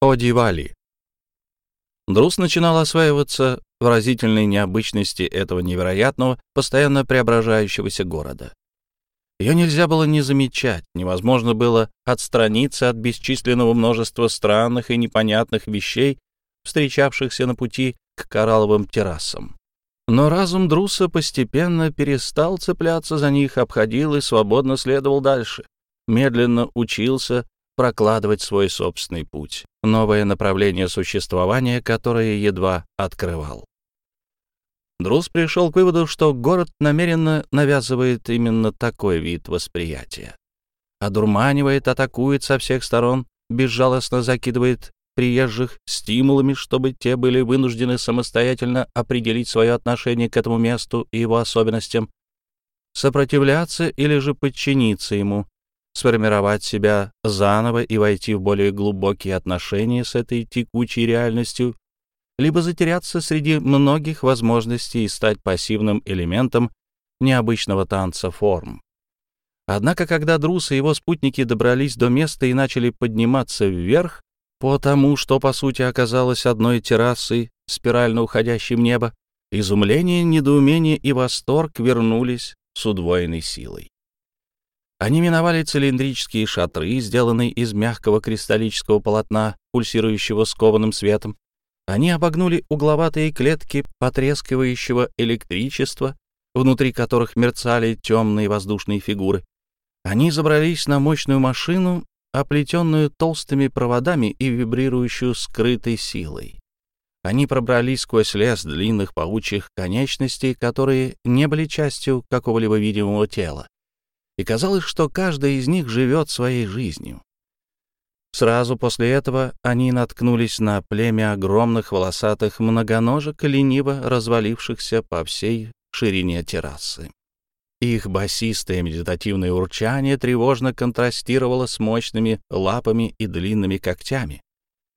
Одивали. Друз начинал осваиваться выразительной необычности этого невероятного, постоянно преображающегося города. Ее нельзя было не замечать, невозможно было отстраниться от бесчисленного множества странных и непонятных вещей, встречавшихся на пути к коралловым террасам. Но разум Друса постепенно перестал цепляться за них, обходил и свободно следовал дальше. Медленно учился прокладывать свой собственный путь, новое направление существования, которое едва открывал. Друз пришел к выводу, что город намеренно навязывает именно такой вид восприятия. Одурманивает, атакует со всех сторон, безжалостно закидывает приезжих стимулами, чтобы те были вынуждены самостоятельно определить свое отношение к этому месту и его особенностям, сопротивляться или же подчиниться ему, сформировать себя заново и войти в более глубокие отношения с этой текучей реальностью, либо затеряться среди многих возможностей и стать пассивным элементом необычного танца форм. Однако, когда Друс и его спутники добрались до места и начали подниматься вверх, потому что, по сути, оказалось одной террасой, спирально уходящей в небо, изумление, недоумение и восторг вернулись с удвоенной силой. Они миновали цилиндрические шатры, сделанные из мягкого кристаллического полотна, пульсирующего скованным светом. Они обогнули угловатые клетки потрескивающего электричества, внутри которых мерцали темные воздушные фигуры. Они забрались на мощную машину, оплетенную толстыми проводами и вибрирующую скрытой силой. Они пробрались сквозь лес длинных паучьих конечностей, которые не были частью какого-либо видимого тела. И казалось, что каждая из них живет своей жизнью. Сразу после этого они наткнулись на племя огромных волосатых многоножек, лениво развалившихся по всей ширине террасы. Их басистое медитативное урчание тревожно контрастировало с мощными лапами и длинными когтями,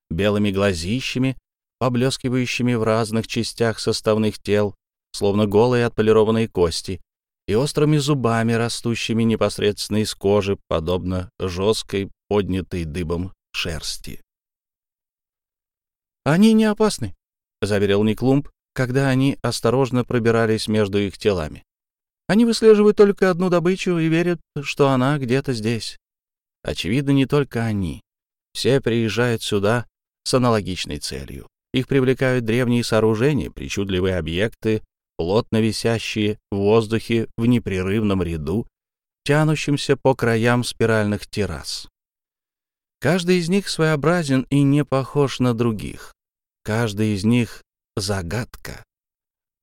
белыми глазищами, поблескивающими в разных частях составных тел, словно голые отполированные кости, и острыми зубами, растущими непосредственно из кожи, подобно жесткой, поднятой дыбом шерсти. «Они не опасны», — заверил Никлумб, когда они осторожно пробирались между их телами. Они выслеживают только одну добычу и верят, что она где-то здесь. Очевидно, не только они. Все приезжают сюда с аналогичной целью. Их привлекают древние сооружения, причудливые объекты, плотно висящие в воздухе в непрерывном ряду, тянущимся по краям спиральных террас. Каждый из них своеобразен и не похож на других. Каждый из них — загадка.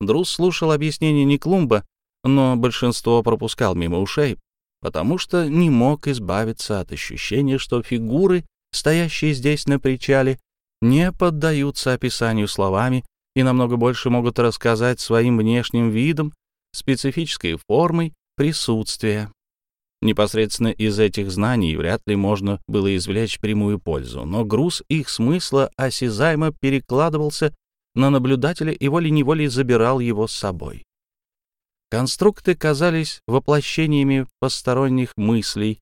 Друз слушал объяснение Никлумба, но большинство пропускал мимо ушей, потому что не мог избавиться от ощущения, что фигуры, стоящие здесь на причале, не поддаются описанию словами и намного больше могут рассказать своим внешним видом, специфической формой присутствия. Непосредственно из этих знаний вряд ли можно было извлечь прямую пользу, но груз их смысла осязаемо перекладывался на наблюдателя и волей-неволей забирал его с собой. Конструкты казались воплощениями посторонних мыслей,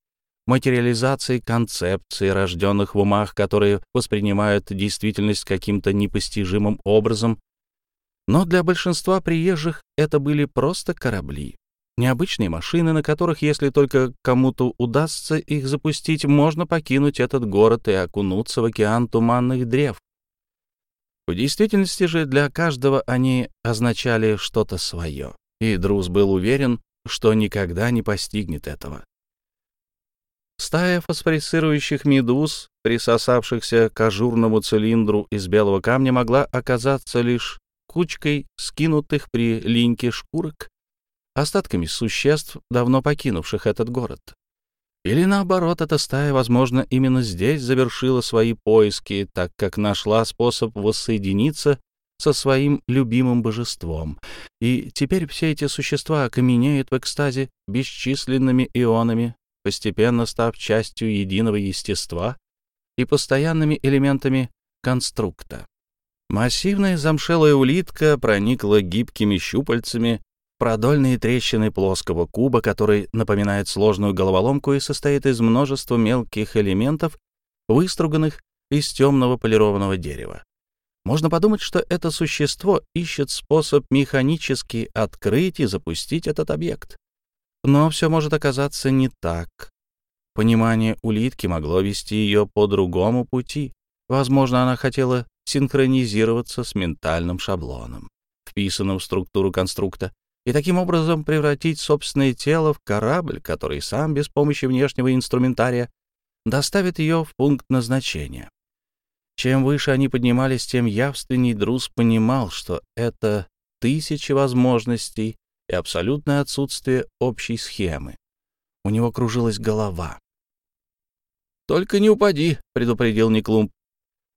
материализацией концепций, рожденных в умах, которые воспринимают действительность каким-то непостижимым образом. Но для большинства приезжих это были просто корабли, необычные машины, на которых, если только кому-то удастся их запустить, можно покинуть этот город и окунуться в океан туманных древ. В действительности же для каждого они означали что-то свое и Друз был уверен, что никогда не постигнет этого. Стая фосфорицирующих медуз, присосавшихся к ажурному цилиндру из белого камня, могла оказаться лишь кучкой скинутых при линьке шкурок, остатками существ, давно покинувших этот город. Или наоборот, эта стая, возможно, именно здесь завершила свои поиски, так как нашла способ воссоединиться со своим любимым божеством. И теперь все эти существа окаменеют в экстазе бесчисленными ионами, постепенно став частью единого естества и постоянными элементами конструкта. Массивная замшелая улитка проникла гибкими щупальцами продольные трещины плоского куба, который напоминает сложную головоломку и состоит из множества мелких элементов, выструганных из темного полированного дерева. Можно подумать, что это существо ищет способ механически открыть и запустить этот объект. Но все может оказаться не так. Понимание улитки могло вести ее по другому пути. Возможно, она хотела синхронизироваться с ментальным шаблоном, вписанным в структуру конструкта, и таким образом превратить собственное тело в корабль, который сам без помощи внешнего инструментария доставит ее в пункт назначения. Чем выше они поднимались, тем явственней Друз понимал, что это тысячи возможностей и абсолютное отсутствие общей схемы. У него кружилась голова. «Только не упади», — предупредил Никлумб.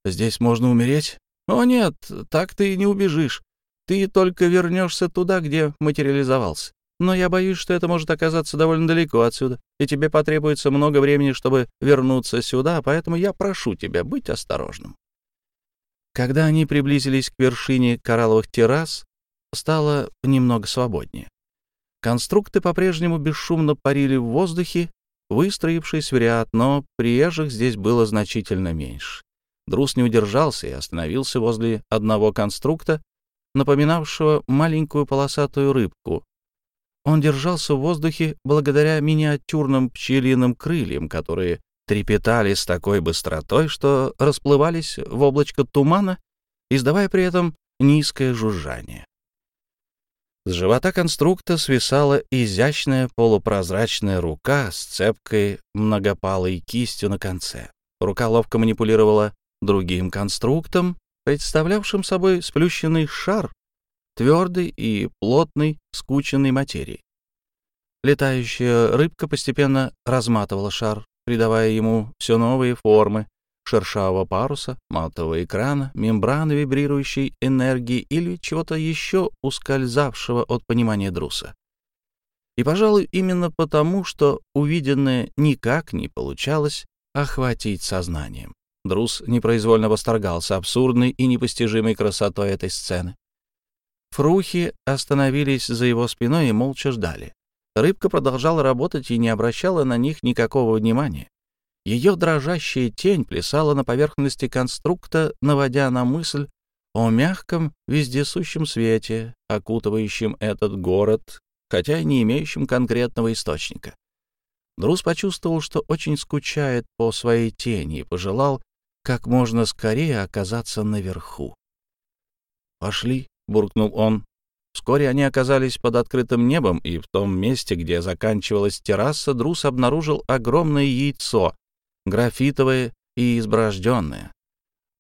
«Здесь можно умереть?» «О нет, так ты и не убежишь. Ты только вернешься туда, где материализовался. Но я боюсь, что это может оказаться довольно далеко отсюда, и тебе потребуется много времени, чтобы вернуться сюда, поэтому я прошу тебя быть осторожным». Когда они приблизились к вершине коралловых террас, стало немного свободнее. Конструкты по-прежнему бесшумно парили в воздухе, выстроившись в ряд, но приезжих здесь было значительно меньше. Друз не удержался и остановился возле одного конструкта, напоминавшего маленькую полосатую рыбку. Он держался в воздухе благодаря миниатюрным пчелиным крыльям, которые трепетали с такой быстротой, что расплывались в облачко тумана, издавая при этом низкое жужжание. С живота конструкта свисала изящная полупрозрачная рука с цепкой многопалой кистью на конце. Рука ловко манипулировала другим конструктом, представлявшим собой сплющенный шар твердой и плотной скученной материи. Летающая рыбка постепенно разматывала шар, придавая ему все новые формы, шершавого паруса, матового экрана, мембраны вибрирующей энергии или чего-то еще ускользавшего от понимания Друса. И, пожалуй, именно потому, что увиденное никак не получалось охватить сознанием. Друс непроизвольно восторгался абсурдной и непостижимой красотой этой сцены. Фрухи остановились за его спиной и молча ждали. Рыбка продолжала работать и не обращала на них никакого внимания. Ее дрожащая тень плясала на поверхности конструкта, наводя на мысль о мягком, вездесущем свете, окутывающем этот город, хотя и не имеющем конкретного источника. Друз почувствовал, что очень скучает по своей тени и пожелал как можно скорее оказаться наверху. «Пошли», — буркнул он. Вскоре они оказались под открытым небом, и в том месте, где заканчивалась терраса, Друз обнаружил огромное яйцо, графитовое и изброжденное.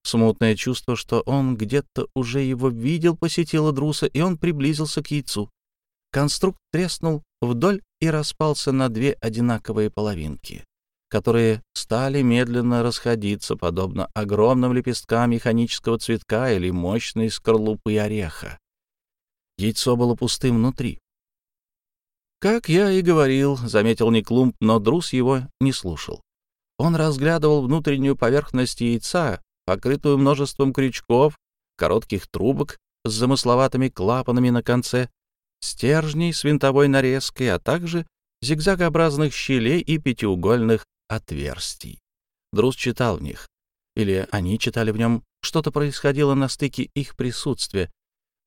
Смутное чувство, что он где-то уже его видел, посетило Друса, и он приблизился к яйцу. Конструкт треснул вдоль и распался на две одинаковые половинки, которые стали медленно расходиться, подобно огромным лепесткам механического цветка или мощной скорлупы ореха. Яйцо было пустым внутри. «Как я и говорил», — заметил Никлумб, но Друс его не слушал. Он разглядывал внутреннюю поверхность яйца, покрытую множеством крючков, коротких трубок с замысловатыми клапанами на конце, стержней с винтовой нарезкой, а также зигзагообразных щелей и пятиугольных отверстий. Друз читал в них, или они читали в нем, что-то происходило на стыке их присутствия.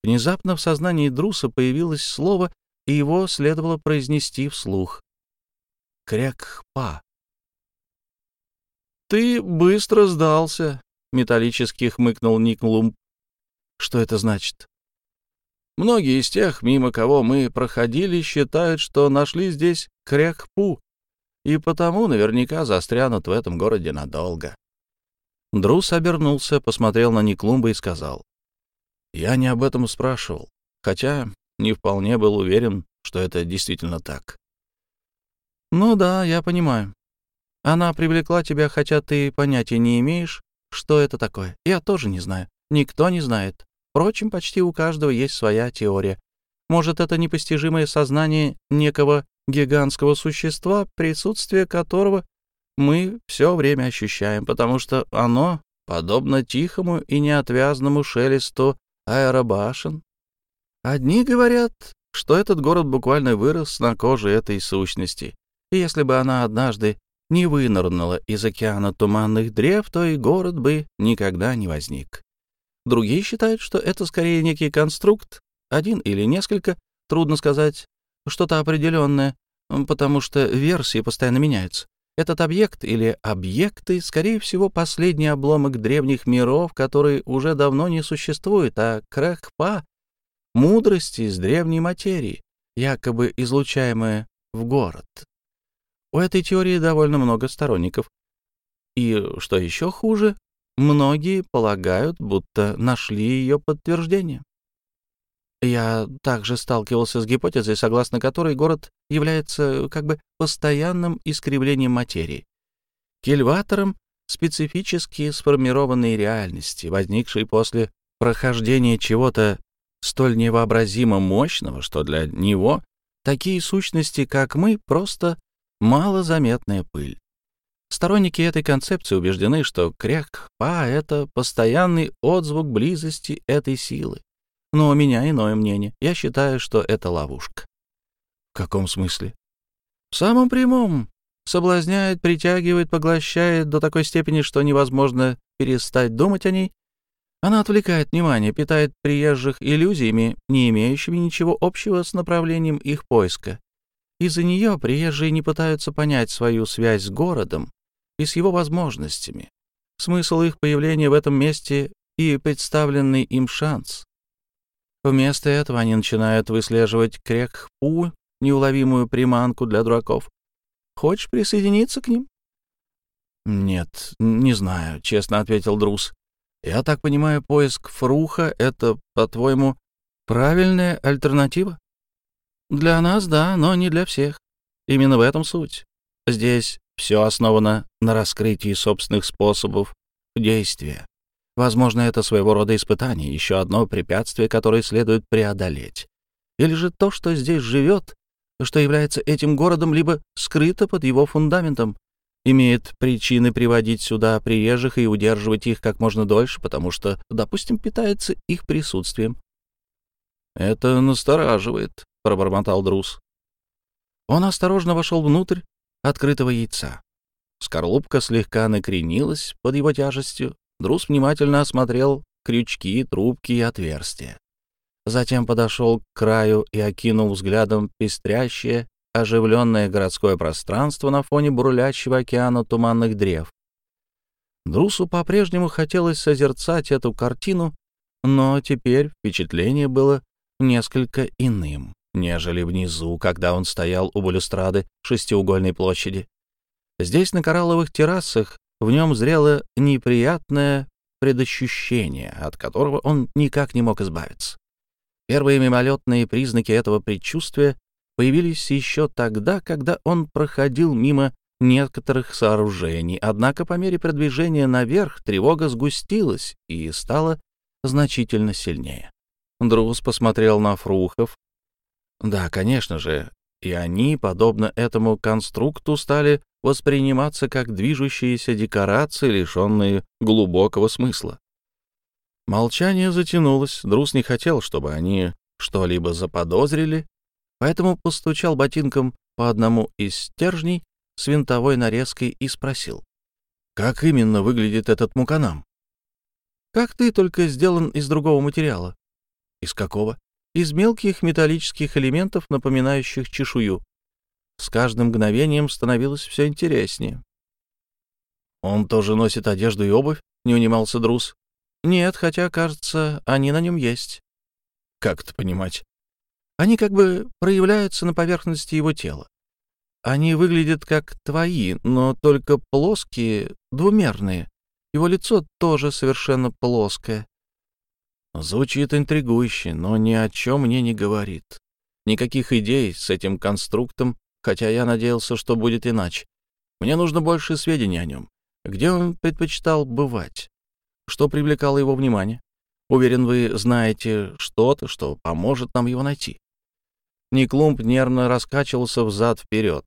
Внезапно в сознании Друса появилось слово, и его следовало произнести вслух. Крякпа. «Ты быстро сдался», — металлически хмыкнул Ник Лумб. «Что это значит?» «Многие из тех, мимо кого мы проходили, считают, что нашли здесь Крякпу, и потому наверняка застрянут в этом городе надолго». Друс обернулся, посмотрел на Никлумба и сказал. «Я не об этом спрашивал, хотя не вполне был уверен, что это действительно так». «Ну да, я понимаю. Она привлекла тебя, хотя ты понятия не имеешь, что это такое. Я тоже не знаю. Никто не знает. Впрочем, почти у каждого есть своя теория. Может, это непостижимое сознание некого гигантского существа, присутствие которого мы все время ощущаем, потому что оно подобно тихому и неотвязному шелесту аэробашен. Одни говорят, что этот город буквально вырос на коже этой сущности, и если бы она однажды не вынырнула из океана туманных древ, то и город бы никогда не возник. Другие считают, что это скорее некий конструкт, один или несколько, трудно сказать, что-то определенное, потому что версии постоянно меняются. Этот объект или объекты, скорее всего, последний обломок древних миров, который уже давно не существует, а крахпа — мудрости из древней материи, якобы излучаемая в город. У этой теории довольно много сторонников. И, что еще хуже, многие полагают, будто нашли ее подтверждение. Я также сталкивался с гипотезой, согласно которой город является как бы постоянным искривлением материи, кильватором специфически сформированной реальности, возникшей после прохождения чего-то столь невообразимо мощного, что для него такие сущности, как мы, просто малозаметная пыль. Сторонники этой концепции убеждены, что кряк-па — это постоянный отзвук близости этой силы. Но у меня иное мнение. Я считаю, что это ловушка. В каком смысле? В самом прямом. Соблазняет, притягивает, поглощает до такой степени, что невозможно перестать думать о ней. Она отвлекает внимание, питает приезжих иллюзиями, не имеющими ничего общего с направлением их поиска. Из-за нее приезжие не пытаются понять свою связь с городом и с его возможностями, смысл их появления в этом месте и представленный им шанс. Вместо этого они начинают выслеживать крекхпу, неуловимую приманку для дураков. Хочешь присоединиться к ним? «Нет, не знаю», — честно ответил Друз. «Я так понимаю, поиск Фруха — это, по-твоему, правильная альтернатива?» Для нас, да, но не для всех. Именно в этом суть. Здесь все основано на раскрытии собственных способов действия. Возможно, это своего рода испытание, еще одно препятствие, которое следует преодолеть. Или же то, что здесь живет, что является этим городом, либо скрыто под его фундаментом, имеет причины приводить сюда приезжих и удерживать их как можно дольше, потому что, допустим, питается их присутствием. Это настораживает, — пробормотал Друз. Он осторожно вошел внутрь открытого яйца. Скорлупка слегка накренилась под его тяжестью. Друз внимательно осмотрел крючки, трубки и отверстия. Затем подошел к краю и окинул взглядом пестрящее, оживленное городское пространство на фоне бурлящего океана туманных древ. Друсу по-прежнему хотелось созерцать эту картину, но теперь впечатление было несколько иным нежели внизу, когда он стоял у балюстрады шестиугольной площади. Здесь, на коралловых террасах, в нем зрело неприятное предощущение, от которого он никак не мог избавиться. Первые мимолетные признаки этого предчувствия появились еще тогда, когда он проходил мимо некоторых сооружений, однако по мере продвижения наверх тревога сгустилась и стала значительно сильнее. Друз посмотрел на Фрухов, да, конечно же, и они, подобно этому конструкту, стали восприниматься как движущиеся декорации, лишенные глубокого смысла. Молчание затянулось, Друз не хотел, чтобы они что-либо заподозрили, поэтому постучал ботинком по одному из стержней с винтовой нарезкой и спросил, «Как именно выглядит этот муканам?» «Как ты, только сделан из другого материала». «Из какого?» Из мелких металлических элементов, напоминающих чешую. С каждым мгновением становилось все интереснее. «Он тоже носит одежду и обувь?» — не унимался Друз. «Нет, хотя, кажется, они на нем есть». «Как это понимать?» «Они как бы проявляются на поверхности его тела. Они выглядят как твои, но только плоские, двумерные. Его лицо тоже совершенно плоское. Звучит интригующе, но ни о чем мне не говорит. Никаких идей с этим конструктом, хотя я надеялся, что будет иначе. Мне нужно больше сведений о нем. Где он предпочитал бывать? Что привлекало его внимание? Уверен, вы знаете что-то, что поможет нам его найти. Никлумб нервно раскачивался взад-вперед.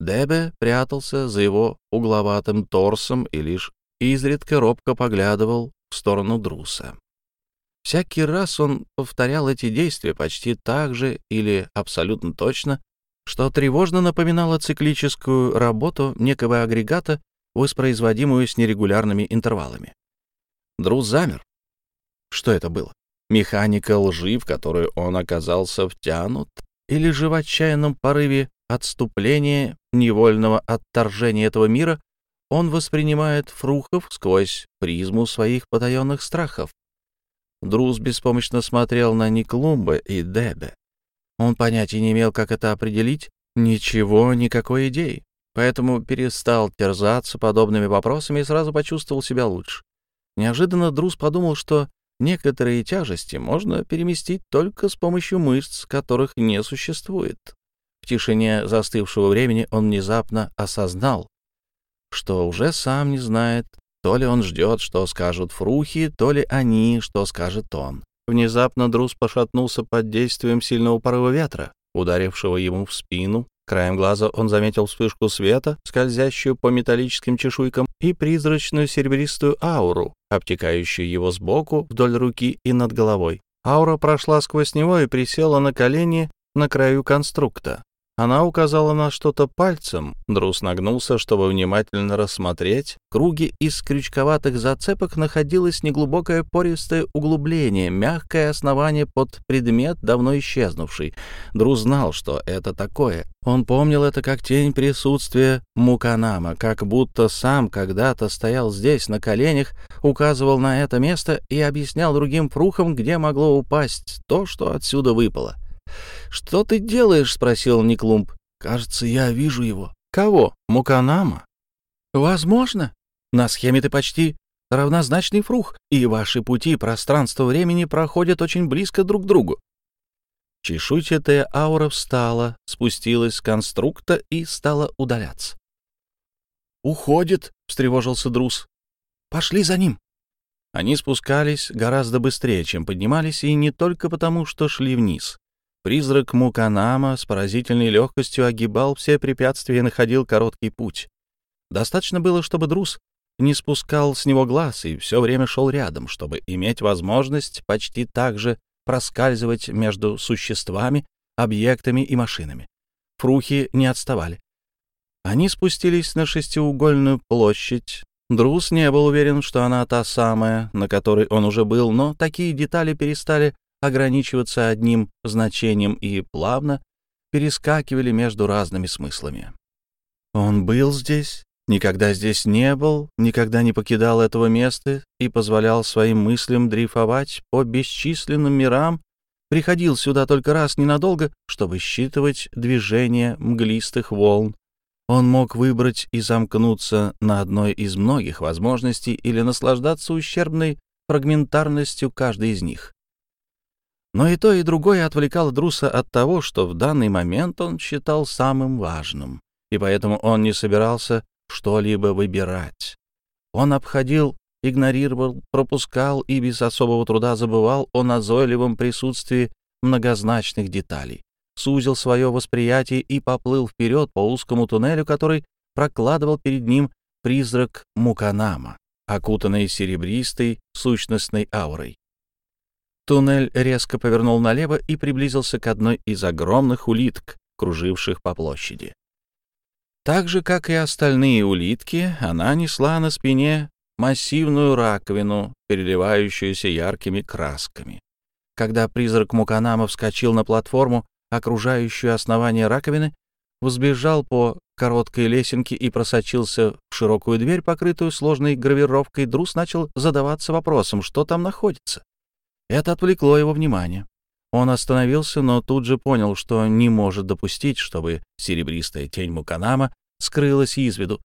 Дебе прятался за его угловатым торсом и лишь изредка робко поглядывал в сторону Друса. Всякий раз он повторял эти действия почти так же или абсолютно точно, что тревожно напоминало циклическую работу некого агрегата, воспроизводимую с нерегулярными интервалами. Друз замер. Что это было? Механика лжи, в которую он оказался втянут, или же в отчаянном порыве отступления, невольного отторжения этого мира, он воспринимает Фрухов сквозь призму своих потаенных страхов. Друз беспомощно смотрел на Никлумба и Дебе. Он понятия не имел, как это определить, ничего, никакой идеи, поэтому перестал терзаться подобными вопросами и сразу почувствовал себя лучше. Неожиданно Друз подумал, что некоторые тяжести можно переместить только с помощью мышц, которых не существует. В тишине застывшего времени он внезапно осознал, что уже сам не знает, то ли он ждет, что скажут фрухи, то ли они, что скажет он. Внезапно Друз пошатнулся под действием сильного порыва ветра, ударившего ему в спину. Краем глаза он заметил вспышку света, скользящую по металлическим чешуйкам, и призрачную серебристую ауру, обтекающую его сбоку, вдоль руки и над головой. Аура прошла сквозь него и присела на колени на краю конструкта. Она указала на что-то пальцем. Друс нагнулся, чтобы внимательно рассмотреть. В круге из крючковатых зацепок находилось неглубокое пористое углубление, мягкое основание под предмет, давно исчезнувший. Друс знал, что это такое. Он помнил это как тень присутствия Муканама, как будто сам когда-то стоял здесь на коленях, указывал на это место и объяснял другим фрухам, где могло упасть то, что отсюда выпало. «Что ты делаешь?» — спросил Никлумб. «Кажется, я вижу его». «Кого? Муканама?» «Возможно. На схеме ты почти равнозначный фрух, и ваши пути пространства-времени проходят очень близко друг к другу». Чешуйчатая аура встала, спустилась с конструкта и стала удаляться. «Уходит», — встревожился Друз. «Пошли за ним». Они спускались гораздо быстрее, чем поднимались, и не только потому, что шли вниз. Призрак Муканама с поразительной легкостью огибал все препятствия и находил короткий путь. Достаточно было, чтобы Друз не спускал с него глаз и все время шел рядом, чтобы иметь возможность почти так же проскальзывать между существами, объектами и машинами. Фрухи не отставали. Они спустились на шестиугольную площадь. Друз не был уверен, что она та самая, на которой он уже был, но такие детали перестали ограничиваться одним значением и плавно перескакивали между разными смыслами. Он был здесь, никогда здесь не был, никогда не покидал этого места и позволял своим мыслям дрейфовать по бесчисленным мирам, приходил сюда только раз ненадолго, чтобы считывать движение мглистых волн. Он мог выбрать и замкнуться на одной из многих возможностей или наслаждаться ущербной фрагментарностью каждой из них. Но и то, и другое отвлекало Друса от того, что в данный момент он считал самым важным, и поэтому он не собирался что-либо выбирать. Он обходил, игнорировал, пропускал и без особого труда забывал о назойливом присутствии многозначных деталей, сузил свое восприятие и поплыл вперед по узкому туннелю, который прокладывал перед ним призрак Муканама, окутанный серебристой сущностной аурой. Туннель резко повернул налево и приблизился к одной из огромных улиток, круживших по площади. Так же, как и остальные улитки, она несла на спине массивную раковину, переливающуюся яркими красками. Когда призрак Муканама вскочил на платформу, окружающую основание раковины, взбежал по короткой лесенке и просочился в широкую дверь, покрытую сложной гравировкой, Друс начал задаваться вопросом, что там находится. Это отвлекло его внимание. Он остановился, но тут же понял, что не может допустить, чтобы серебристая тень Муканама скрылась из виду.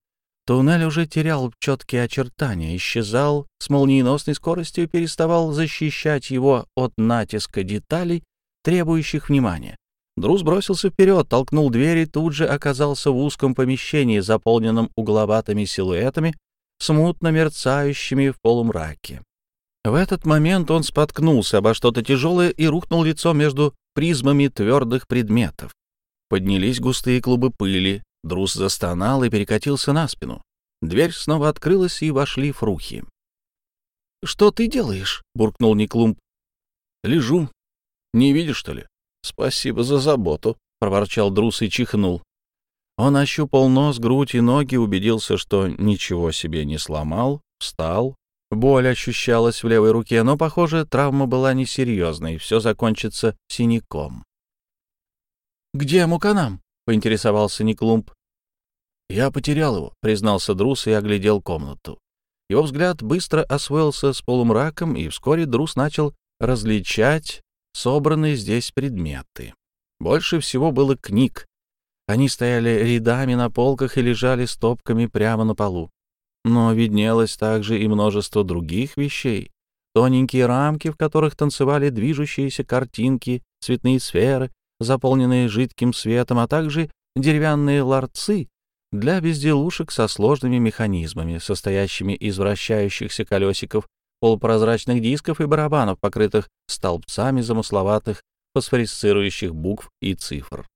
Туннель уже терял четкие очертания, исчезал с молниеносной скоростью и переставал защищать его от натиска деталей, требующих внимания. Друз бросился вперед, толкнул дверь и тут же оказался в узком помещении, заполненном угловатыми силуэтами, смутно мерцающими в полумраке. В этот момент он споткнулся обо что-то тяжелое и рухнул лицо между призмами твердых предметов. Поднялись густые клубы пыли, Друз застонал и перекатился на спину. Дверь снова открылась, и вошли фрухи. «Что ты делаешь?» — буркнул Никлумб. «Лежу. Не видишь, что ли?» «Спасибо за заботу», — проворчал Друс и чихнул. Он ощупал нос, грудь и ноги, убедился, что ничего себе не сломал, встал. Боль ощущалась в левой руке, но, похоже, травма была несерьезной, все закончится синяком. «Где Муканам?» — поинтересовался Никлумп. «Я потерял его», — признался Друс и оглядел комнату. Его взгляд быстро освоился с полумраком, и вскоре Друс начал различать собранные здесь предметы. Больше всего было книг. Они стояли рядами на полках и лежали стопками прямо на полу. Но виднелось также и множество других вещей. Тоненькие рамки, в которых танцевали движущиеся картинки, цветные сферы, заполненные жидким светом, а также деревянные ларцы для безделушек со сложными механизмами, состоящими из вращающихся колесиков, полупрозрачных дисков и барабанов, покрытых столбцами замысловатых фосфорисцирующих букв и цифр.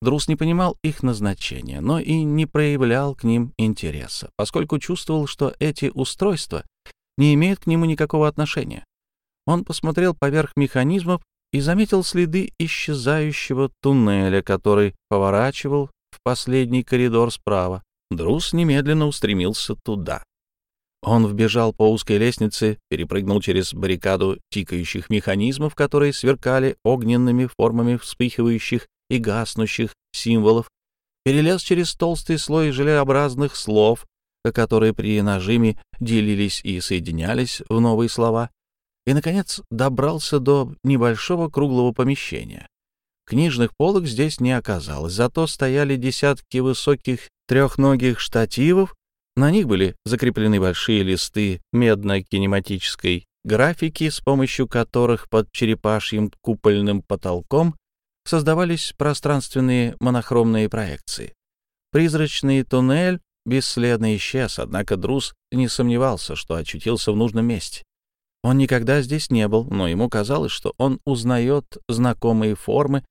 Друс не понимал их назначения, но и не проявлял к ним интереса, поскольку чувствовал, что эти устройства не имеют к нему никакого отношения. Он посмотрел поверх механизмов и заметил следы исчезающего туннеля, который поворачивал в последний коридор справа. Друс немедленно устремился туда. Он вбежал по узкой лестнице, перепрыгнул через баррикаду тикающих механизмов, которые сверкали огненными формами вспыхивающих и гаснущих символов, перелез через толстый слой желеобразных слов, которые при нажиме делились и соединялись в новые слова, и, наконец, добрался до небольшого круглого помещения. Книжных полок здесь не оказалось, зато стояли десятки высоких трехногих штативов, на них были закреплены большие листы медно-кинематической графики, с помощью которых под черепашьим купольным потолком создавались пространственные монохромные проекции. Призрачный туннель бесследно исчез, однако Друз не сомневался, что очутился в нужном месте. Он никогда здесь не был, но ему казалось, что он узнает знакомые формы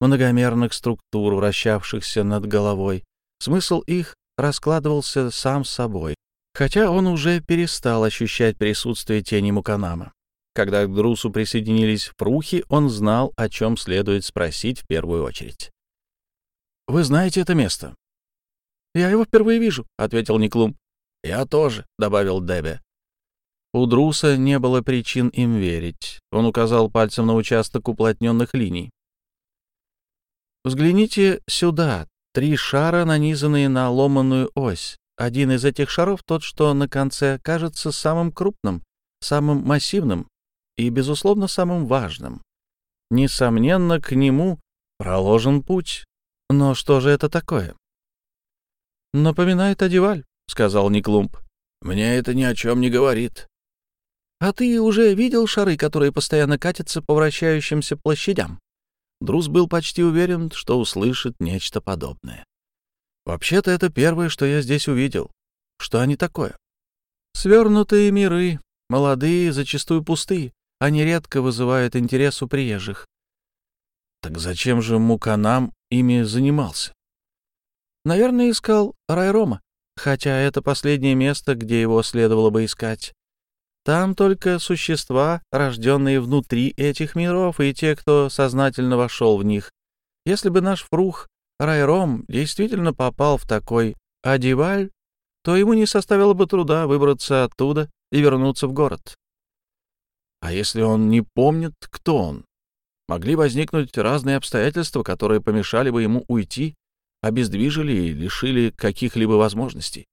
многомерных структур, вращавшихся над головой. Смысл их раскладывался сам собой, хотя он уже перестал ощущать присутствие тени Муканама. Когда к Друсу присоединились фрухи, он знал, о чем следует спросить в первую очередь. «Вы знаете это место?» «Я его впервые вижу», — ответил Никлум. «Я тоже», — добавил Дебе. У Друса не было причин им верить. Он указал пальцем на участок уплотненных линий. «Взгляните сюда. Три шара, нанизанные на ломаную ось. Один из этих шаров, тот, что на конце, кажется самым крупным, самым массивным, и, безусловно, самым важным. Несомненно, к нему проложен путь. Но что же это такое? «Напоминает Адиваль», — сказал Никлумп. «Мне это ни о чем не говорит». «А ты уже видел шары, которые постоянно катятся по вращающимся площадям?» Друз был почти уверен, что услышит нечто подобное. «Вообще-то это первое, что я здесь увидел. Что они такое?» «Свернутые миры, молодые, зачастую пустые. Они редко вызывают интерес у приезжих. Так зачем же Муканам ими занимался? Наверное, искал Райрома, хотя это последнее место, где его следовало бы искать. Там только существа, рожденные внутри этих миров, и те, кто сознательно вошел в них. Если бы наш фрух Райром действительно попал в такой Адиваль, то ему не составило бы труда выбраться оттуда и вернуться в город. А если он не помнит, кто он? Могли возникнуть разные обстоятельства, которые помешали бы ему уйти, обездвижили и лишили каких-либо возможностей.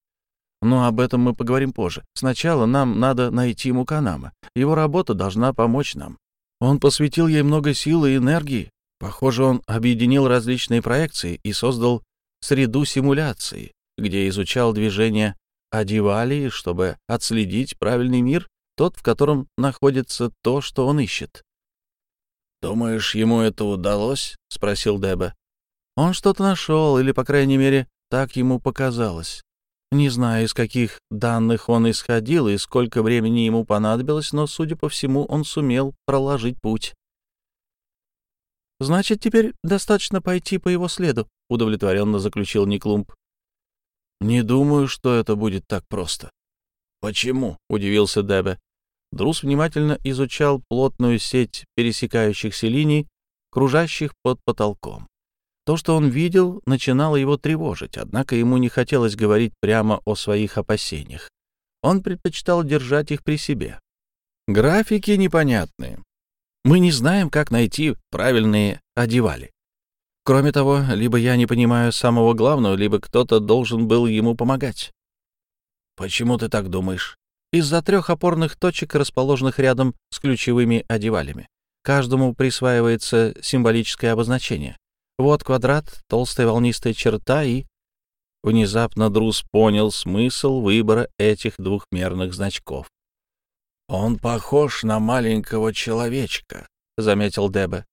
Но об этом мы поговорим позже. Сначала нам надо найти Муканама. Его работа должна помочь нам. Он посвятил ей много сил и энергии. Похоже, он объединил различные проекции и создал среду симуляции, где изучал движения Адивалии, чтобы отследить правильный мир тот, в котором находится то, что он ищет. «Думаешь, ему это удалось?» — спросил Деба. «Он что-то нашел, или, по крайней мере, так ему показалось. Не знаю, из каких данных он исходил и сколько времени ему понадобилось, но, судя по всему, он сумел проложить путь». «Значит, теперь достаточно пойти по его следу», — удовлетворенно заключил Никлумб. «Не думаю, что это будет так просто». «Почему?» — удивился Дебе. Друз внимательно изучал плотную сеть пересекающихся линий, кружащих под потолком. То, что он видел, начинало его тревожить, однако ему не хотелось говорить прямо о своих опасениях. Он предпочитал держать их при себе. Графики непонятные. Мы не знаем, как найти правильные одевали. Кроме того, либо я не понимаю самого главного, либо кто-то должен был ему помогать. Почему ты так думаешь? Из-за трех опорных точек, расположенных рядом с ключевыми одевалями. Каждому присваивается символическое обозначение. Вот квадрат, толстая волнистая черта и... Внезапно Друз понял смысл выбора этих двухмерных значков. «Он похож на маленького человечка», — заметил Дебе.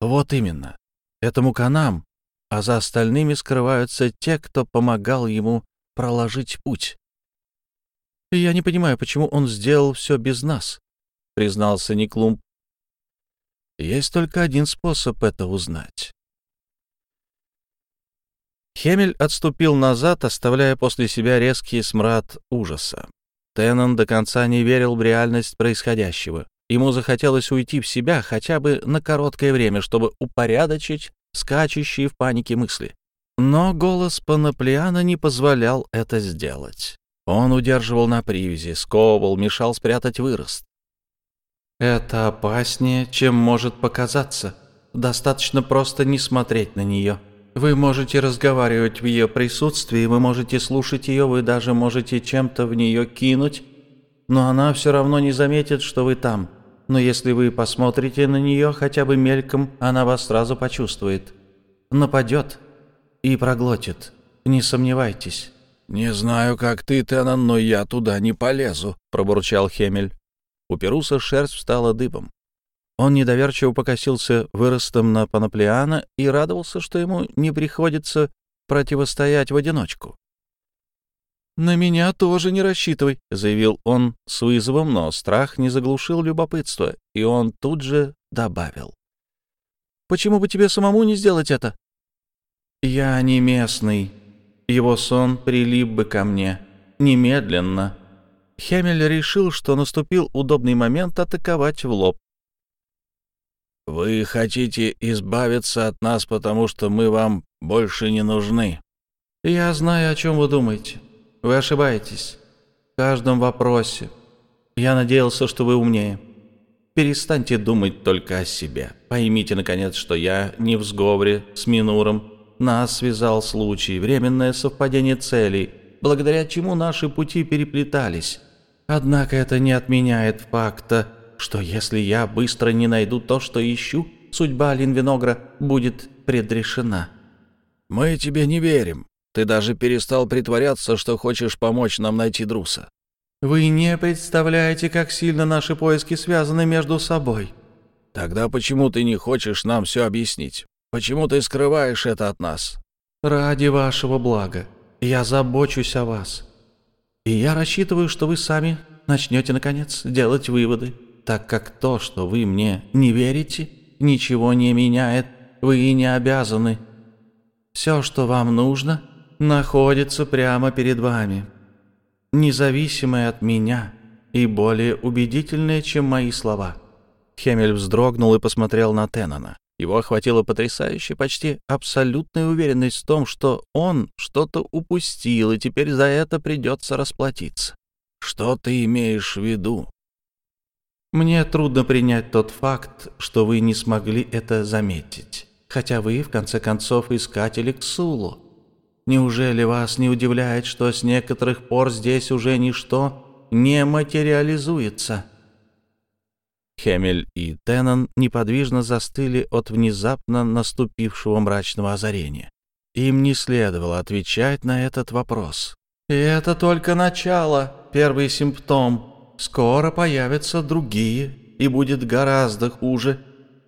«Вот именно. Этому канам, а за остальными скрываются те, кто помогал ему проложить путь. «Я не понимаю, почему он сделал все без нас», — признался Никлумб. «Есть только один способ это узнать». Хемель отступил назад, оставляя после себя резкий смрад ужаса. Теннон до конца не верил в реальность происходящего. Ему захотелось уйти в себя хотя бы на короткое время, чтобы упорядочить скачущие в панике мысли. Но голос Панаплиана не позволял это сделать. Он удерживал на привязи, сковывал, мешал спрятать вырост. «Это опаснее, чем может показаться. Достаточно просто не смотреть на нее. Вы можете разговаривать в ее присутствии, вы можете слушать ее, вы даже можете чем-то в нее кинуть, но она все равно не заметит, что вы там. Но если вы посмотрите на нее хотя бы мельком, она вас сразу почувствует. Нападет и проглотит. Не сомневайтесь». «Не знаю, как ты, Теннон, но я туда не полезу», — пробурчал Хемель. У Перуса шерсть встала дыбом. Он недоверчиво покосился выростом на Панаплиана и радовался, что ему не приходится противостоять в одиночку. «На меня тоже не рассчитывай», — заявил он с вызовом, но страх не заглушил любопытство, и он тут же добавил. «Почему бы тебе самому не сделать это?» «Я не местный. Его сон прилип бы ко мне. Немедленно». Хемель решил, что наступил удобный момент атаковать в лоб. «Вы хотите избавиться от нас, потому что мы вам больше не нужны?» «Я знаю, о чем вы думаете. Вы ошибаетесь. В каждом вопросе. Я надеялся, что вы умнее. Перестаньте думать только о себе. Поймите, наконец, что я не в сговоре с Минуром, нас связал случай, временное совпадение целей, благодаря чему наши пути переплетались. Однако это не отменяет факта, что если я быстро не найду то, что ищу, судьба Линвиногра будет предрешена. «Мы тебе не верим. Ты даже перестал притворяться, что хочешь помочь нам найти Друса». «Вы не представляете, как сильно наши поиски связаны между собой». «Тогда почему ты не хочешь нам все объяснить? Почему ты скрываешь это от нас?» «Ради вашего блага. Я забочусь о вас. И я рассчитываю, что вы сами начнете, наконец, делать выводы, так как то, что вы мне не верите, ничего не меняет, вы и не обязаны. Все, что вам нужно, находится прямо перед вами, независимое от меня и более убедительное, чем мои слова». Хемель вздрогнул и посмотрел на Теннона. Его охватила потрясающая, почти абсолютная уверенность в том, что он что-то упустил, и теперь за это придется расплатиться. «Что ты имеешь в виду?» «Мне трудно принять тот факт, что вы не смогли это заметить, хотя вы, в конце концов, искатели Ксулу. Неужели вас не удивляет, что с некоторых пор здесь уже ничто не материализуется?» Хемель и Теннон неподвижно застыли от внезапно наступившего мрачного озарения. Им не следовало отвечать на этот вопрос. «И это только начало, первый симптом. Скоро появятся другие, и будет гораздо хуже.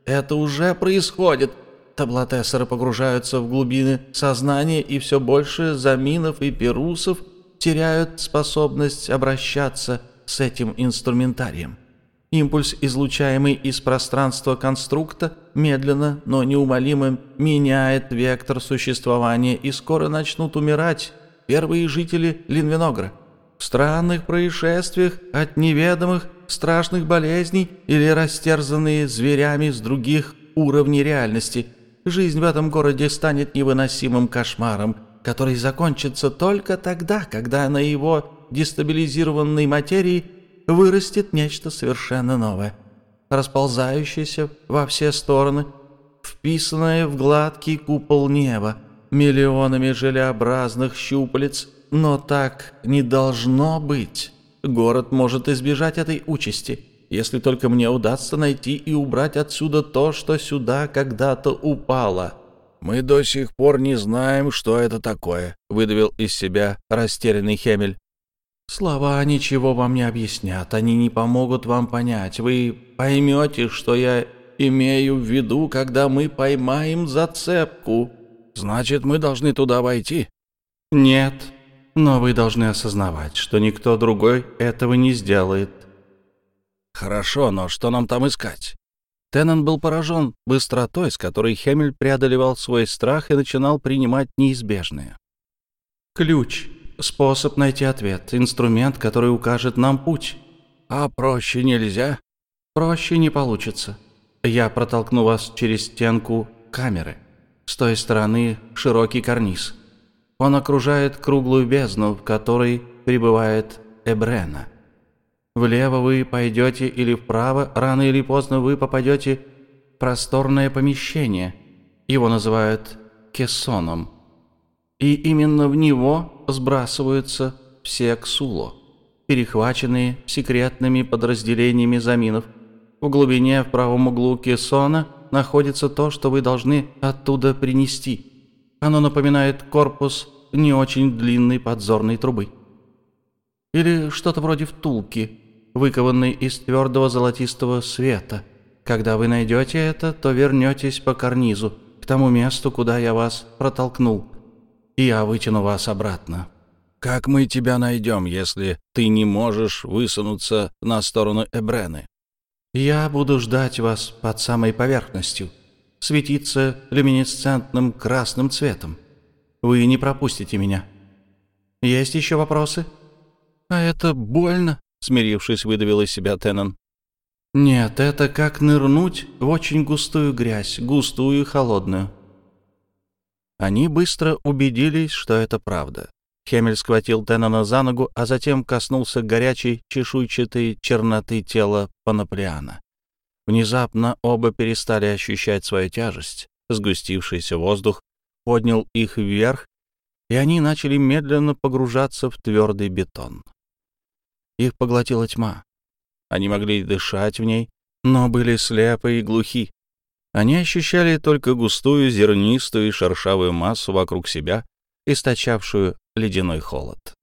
Это уже происходит. Таблотессоры погружаются в глубины сознания, и все больше заминов и перусов теряют способность обращаться с этим инструментарием. Импульс, излучаемый из пространства конструкта, медленно, но неумолимо меняет вектор существования, и скоро начнут умирать первые жители Линвеногра. В странных происшествиях от неведомых страшных болезней или растерзанные зверями с других уровней реальности. жизнь в этом городе станет невыносимым кошмаром, который закончится только тогда, когда на его дестабилизированной материи вырастет нечто совершенно новое, расползающееся во все стороны, вписанное в гладкий купол неба, миллионами желеобразных щупалец, но так не должно быть. Город может избежать этой участи, если только мне удастся найти и убрать отсюда то, что сюда когда-то упало». «Мы до сих пор не знаем, что это такое», — выдавил из себя растерянный Хемель. «Слова ничего вам не объяснят, они не помогут вам понять. Вы поймете, что я имею в виду, когда мы поймаем зацепку». «Значит, мы должны туда войти?» «Нет, но вы должны осознавать, что никто другой этого не сделает». «Хорошо, но что нам там искать?» Теннон был поражен быстротой, с которой Хемель преодолевал свой страх и начинал принимать неизбежное. «Ключ. Способ найти ответ. Инструмент, который укажет нам путь. А проще нельзя?» «Проще не получится. Я протолкну вас через стенку камеры. С той стороны широкий карниз. Он окружает круглую бездну, в которой пребывает Эбрена. Влево вы пойдете или вправо, рано или поздно вы попадете в просторное помещение. Его называют кессоном. И именно в него сбрасываются все ксуло, перехваченные секретными подразделениями заминов. В глубине в правом углу кессона находится то, что вы должны оттуда принести. Оно напоминает корпус не очень длинной подзорной трубы. Или что-то вроде втулки – выкованный из твердого золотистого света. Когда вы найдете это, то вернетесь по карнизу, к тому месту, куда я вас протолкнул, и я вытяну вас обратно. Как мы тебя найдем, если ты не можешь высунуться на сторону Эбрены? Я буду ждать вас под самой поверхностью, светиться люминесцентным красным цветом. Вы не пропустите меня. Есть еще вопросы? А это больно, смирившись, выдавил из себя Теннон. «Нет, это как нырнуть в очень густую грязь, густую и холодную». Они быстро убедились, что это правда. Хемель схватил Теннона за ногу, а затем коснулся горячей чешуйчатой черноты тела Панаплиана. Внезапно оба перестали ощущать свою тяжесть. Сгустившийся воздух поднял их вверх, и они начали медленно погружаться в твердый бетон. Их поглотила тьма. Они могли дышать в ней, но были слепы и глухи. Они ощущали только густую, зернистую и шершавую массу вокруг себя, источавшую ледяной холод.